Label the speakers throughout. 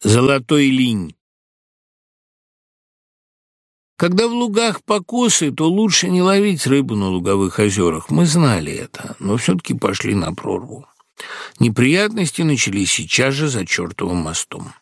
Speaker 1: Золотой линь. Когда в лугах покосы, то лучше не ловить рыбу на луговых озерах. Мы знали это, но все-таки пошли на прорву. Неприятности начались сейчас же за чертовым мостом.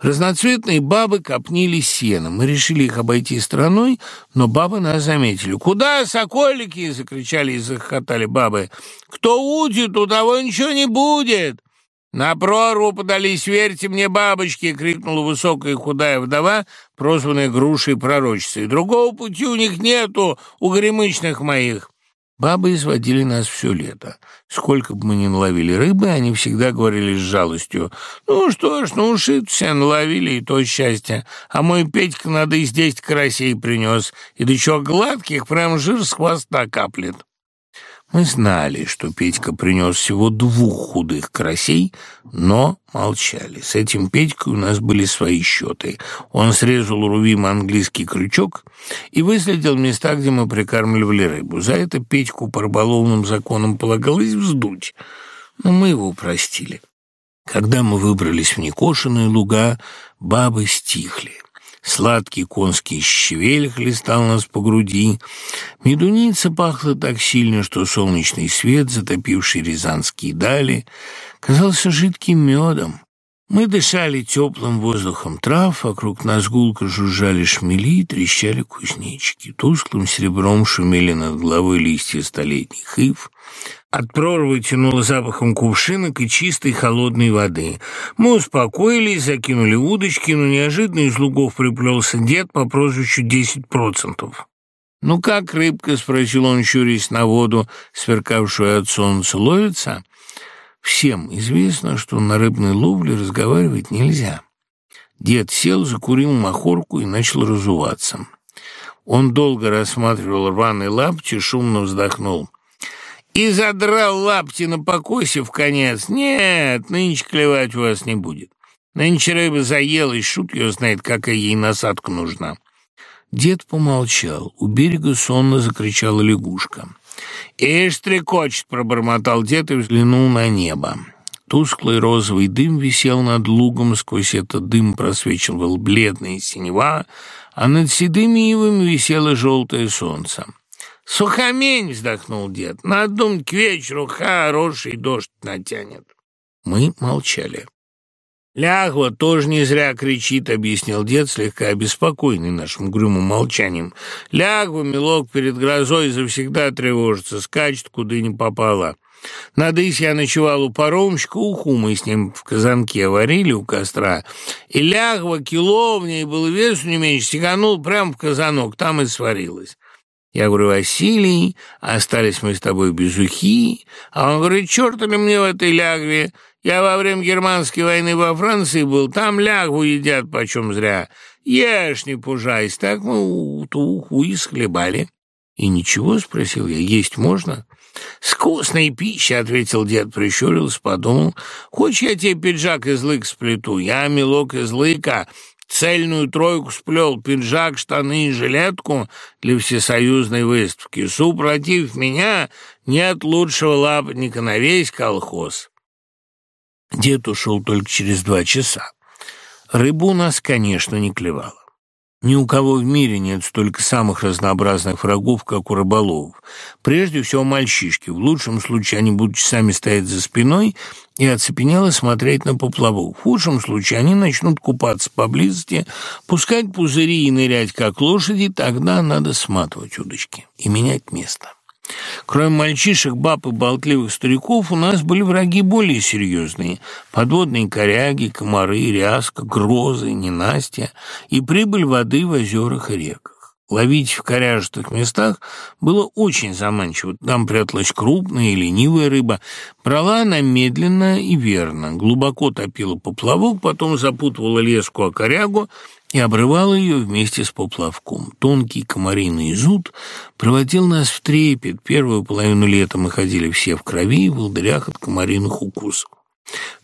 Speaker 1: Разноцветные бабы копнили сеном. Мы решили их обойти стороной, но бабы нас заметили. «Куда, соколики?» — закричали и захохотали бабы. «Кто удит, у того ничего не будет!» «На прорву подались, верьте мне, бабочки!» — крикнула высокая худая вдова, прозванная грушей пророчицей. «Другого пути у них нету, у гремычных моих!» Бабы изводили нас все лето. Сколько бы мы ни наловили рыбы, они всегда говорили с жалостью. «Ну что ж, ну все наловили, и то счастье. А мой Петька надо и здесь карасей принес, и чё гладких, прям жир с хвоста каплет». Мы знали, что Петька принес всего двух худых карасей, но молчали. С этим Петькой у нас были свои счеты. Он срезал рувим английский крючок и выследил места, где мы прикармливали рыбу. За это Петьку по рыболовным законам полагалось вздуть, но мы его простили. Когда мы выбрались в некошенные луга, бабы стихли. Сладкий конский щавель хлестал нас по груди. Медуница пахла так сильно, что солнечный свет, затопивший рязанские дали, казался жидким медом. Мы дышали теплым воздухом трав, вокруг нас гулко жужжали шмели, трещали кузнечики. Тусклым серебром шумели над головой листья столетних ив. От прорвы тянуло запахом кувшинок и чистой холодной воды. Мы успокоились, закинули удочки, но неожиданно из лугов приплелся дед по прозвищу «Десять процентов». «Ну как рыбка?» — спросил он, щурясь на воду, сверкавшую от солнца. «Ловится?» Всем известно, что на рыбной ловле разговаривать нельзя. Дед сел, закурил махорку и начал разуваться. Он долго рассматривал рваные лапти, шумно вздохнул. И задрал лапти на покосе в конец. Нет, нынче клевать у вас не будет. Нынче рыба заелась, шут ее знает, какая ей насадка нужна. Дед помолчал. У берега сонно закричала лягушка. «Ишь, стрекочет!» — пробормотал дед и взглянул на небо. Тусклый розовый дым висел над лугом, сквозь этот дым просвечивал бледная синева, а над седыми ивами висело желтое солнце. «Сухомень!» — вздохнул дед. «Надо думать, к вечеру хороший дождь натянет». Мы молчали. «Лягва тоже не зря кричит», — объяснил дед, слегка обеспокоенный нашим грюмым молчанием. «Лягва, мелок, перед грозой завсегда тревожится, скачет, куда не попало. Надысь я ночевал у паромщика, уху мы с ним в казанке варили у костра, и лягва кило в ней был вес не меньше, стеганул прямо в казанок, там и сварилась. Я говорю, Василий, остались мы с тобой без ухи. А он говорит, черт ли мне в этой лягве? Я во время германской войны во Франции был, там лягву едят почем зря. Ешь, не пужайся. Так мы ту уху и схлебали. И ничего, спросил я, есть можно? «Вкусная пища», — ответил дед, прищурился, подумал. «Хочешь, я тебе пиджак из лыка сплету? Я мелок из лыка, Цельную тройку сплел пиджак, штаны и жилетку для всесоюзной выставки. Супротив меня нет лучшего лапника на весь колхоз. Дед ушел только через два часа. Рыбу нас, конечно, не клевала. Ни у кого в мире нет столько самых разнообразных врагов, как у рыболовов. Прежде всего мальчишки. В лучшем случае они будут часами стоять за спиной и оцепенело смотреть на поплавок. В худшем случае они начнут купаться поблизости, пускать пузыри и нырять, как лошади, тогда надо сматывать удочки и менять место. Кроме мальчишек, баб и болтливых стариков, у нас были враги более серьезные. Подводные коряги, комары, ряска, грозы, ненастья и прибыль воды в озерах и реках. Ловить в коряжестых местах было очень заманчиво. Там пряталась крупная и ленивая рыба. Брала она медленно и верно. Глубоко топила поплавок, потом запутывала леску о корягу и обрывала ее вместе с поплавком. Тонкий комариный зуд проводил нас в трепет. Первую половину лета мы ходили все в крови и в волдырях от комариных укусов.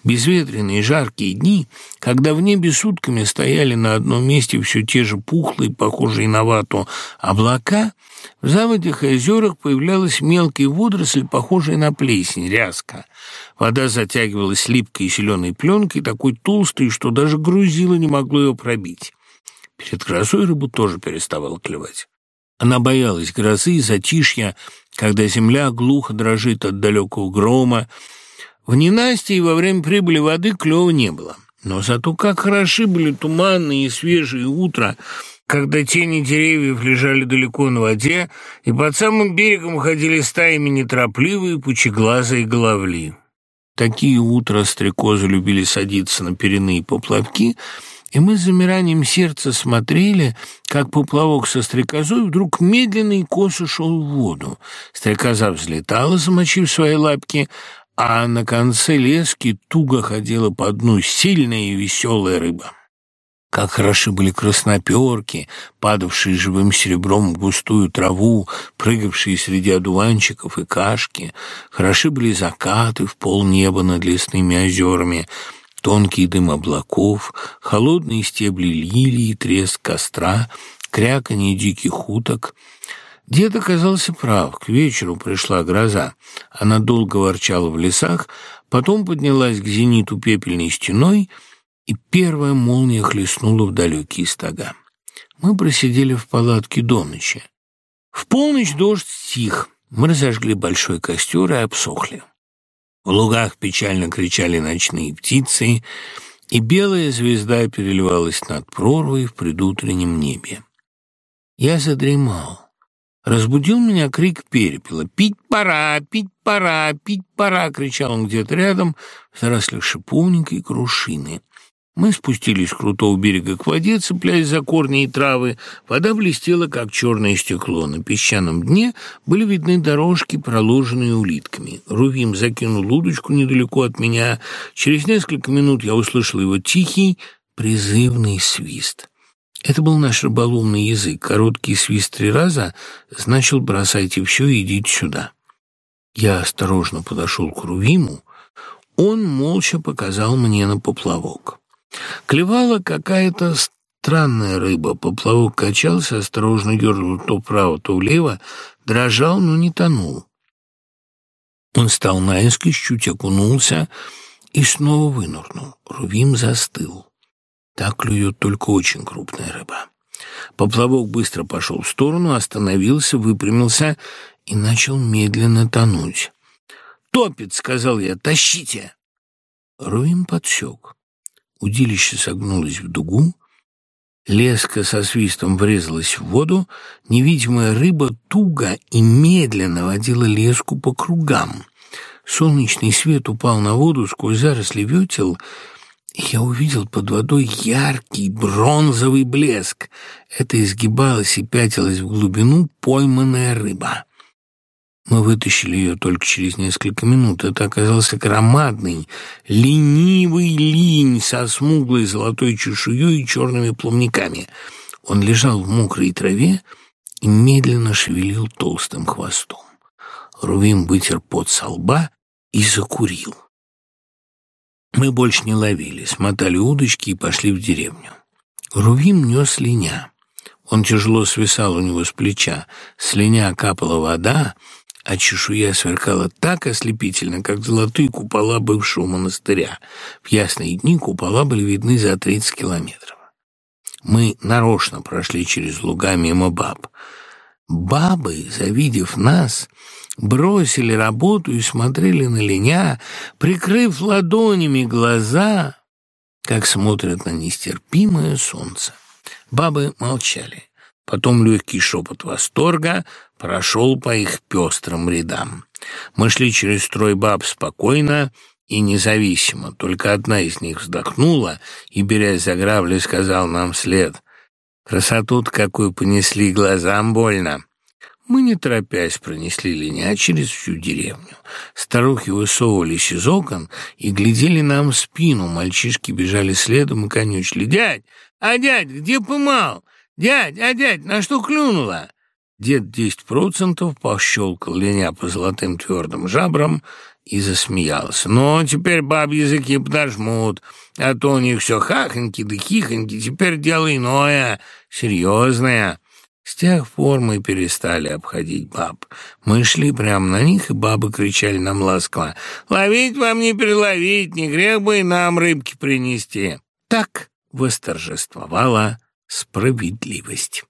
Speaker 1: Безветренные жаркие дни, когда в небе сутками стояли на одном месте все те же пухлые, похожие на вату, облака, в заводях и озерах появлялась мелкая водоросль, похожая на плесень, ряска. Вода затягивалась липкой зеленой пленкой, такой толстой, что даже грузило не могло ее пробить. Перед грозой рыбу тоже переставала клевать. Она боялась грозы и затишья, когда земля глухо дрожит от далекого грома, в ненастье во время прибыли воды клёва не было. Но зато как хороши были туманные и свежие утра, когда тени деревьев лежали далеко на воде, и под самым берегом ходили стаями неторопливые, пучеглазые головли. Такие утра стрекозы любили садиться на перенные поплавки, и мы с замиранием сердца смотрели, как поплавок со стрекозой вдруг медленно и косо шел в воду. Стрекоза взлетала, замочив свои лапки, а на конце лески туго ходила по дну сильная и веселая рыба. Как хороши были красноперки, падавшие живым серебром в густую траву, прыгавшие среди одуванчиков и кашки. Хороши были закаты в полнеба над лесными озерами, тонкий дым облаков, холодные стебли лилии, треск костра, кряканье диких уток — Дед оказался прав. К вечеру пришла гроза. Она долго ворчала в лесах, потом поднялась к зениту пепельной стеной, и первая молния хлестнула в далекие стога. Мы просидели в палатке до ночи. В полночь дождь стих. Мы разожгли большой костер и обсохли. В лугах печально кричали ночные птицы, и белая звезда переливалась над прорвой в предутреннем небе. Я задремал. Разбудил меня крик перепела. «Пить пора! Пить пора! Пить пора!» — кричал он где-то рядом, в зарослях шиповника и крушины. Мы спустились с крутого берега к воде, цепляясь за корни и травы. Вода блестела, как черное стекло. На песчаном дне были видны дорожки, проложенные улитками. Рувим закинул удочку недалеко от меня. Через несколько минут я услышал его тихий, призывный свист. Это был наш рыболовный язык. Короткий свист три раза значил «бросайте все и идите сюда». Я осторожно подошел к Рувиму. Он молча показал мне на поплавок. Клевала какая-то странная рыба. Поплавок качался, осторожно дергал то вправо, то влево, дрожал, но не тонул. Он стал наискось, чуть окунулся и снова вынырнул. Рувим застыл. Так клюет только очень крупная рыба. Поплавок быстро пошел в сторону, остановился, выпрямился и начал медленно тонуть. «Топит!» — сказал я. «Тащите!» Руин подсек. Удилище согнулось в дугу, леска со свистом врезалась в воду, невидимая рыба туго и медленно водила леску по кругам. Солнечный свет упал на воду сквозь заросли ветел — я увидел под водой яркий бронзовый блеск. Это изгибалась и пятилась в глубину пойманная рыба. Мы вытащили ее только через несколько минут. Это оказался громадный, ленивый линь со смуглой золотой чешуей и черными плавниками. Он лежал в мокрой траве и медленно шевелил толстым хвостом. Рувим вытер пот со лба и закурил. Мы больше не ловили, смотали удочки и пошли в деревню. Рувим нес линя. Он тяжело свисал у него с плеча. С линя капала вода, а чешуя сверкала так ослепительно, как золотые купола бывшего монастыря. В ясные дни купола были видны за тридцать километров. Мы нарочно прошли через луга мимо баб. Бабы, завидев нас, бросили работу и смотрели на линя, прикрыв ладонями глаза, как смотрят на нестерпимое солнце. Бабы молчали. Потом легкий шепот восторга прошел по их пестрым рядам. Мы шли через строй баб спокойно и независимо. Только одна из них вздохнула и, берясь за грабли, сказал нам вслед. «Красоту-то какую понесли, глазам больно». Мы, не торопясь, пронесли линя через всю деревню. Старухи высовывались из окон и глядели нам в спину. Мальчишки бежали следом и конючили. «Дядь! А дядь, где пымал? Дядь, а дядь, на что клюнула?» Дед десять процентов пощелкал линя по золотым твердым жабрам и засмеялся. «Ну, теперь баб языки подожмут, а то у них все хахоньки да хихоньки, теперь дело иное, серьезное». С тех пор мы перестали обходить баб. Мы шли прямо на них, и бабы кричали нам ласково. «Ловить вам не переловить, не грех бы и нам рыбки принести». Так восторжествовала справедливость.